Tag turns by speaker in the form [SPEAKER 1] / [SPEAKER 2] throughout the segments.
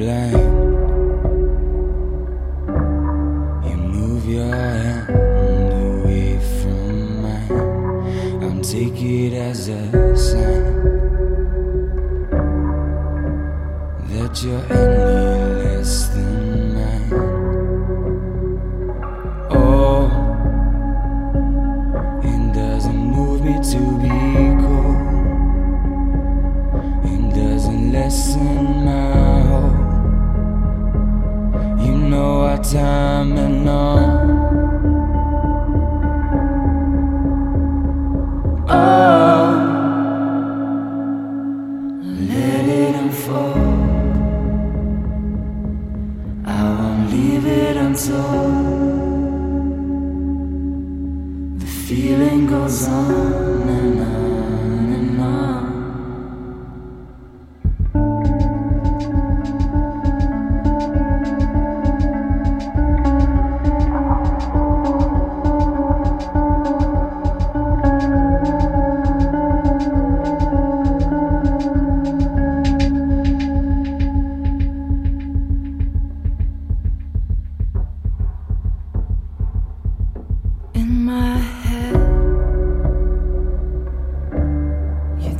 [SPEAKER 1] blind. You move your hand away from mine. I'm take it as a sign that you're any less than mine. Oh, it doesn't move me to be cold. It doesn't lessen my. Time and all. Oh, let it unfold. I won't leave it untold. The feeling goes on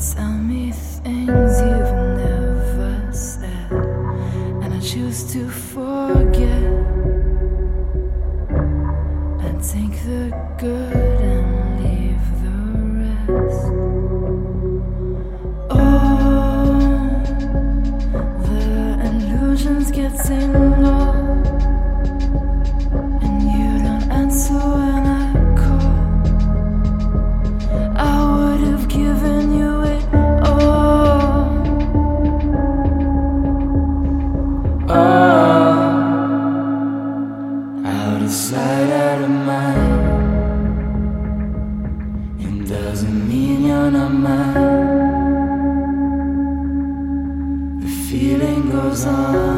[SPEAKER 1] tell me things you've never said, and I choose to forget. I take the good and leave the rest. Oh, the illusions getting old. Out of sight, out of mind. It doesn't mean you're not mine. The feeling goes on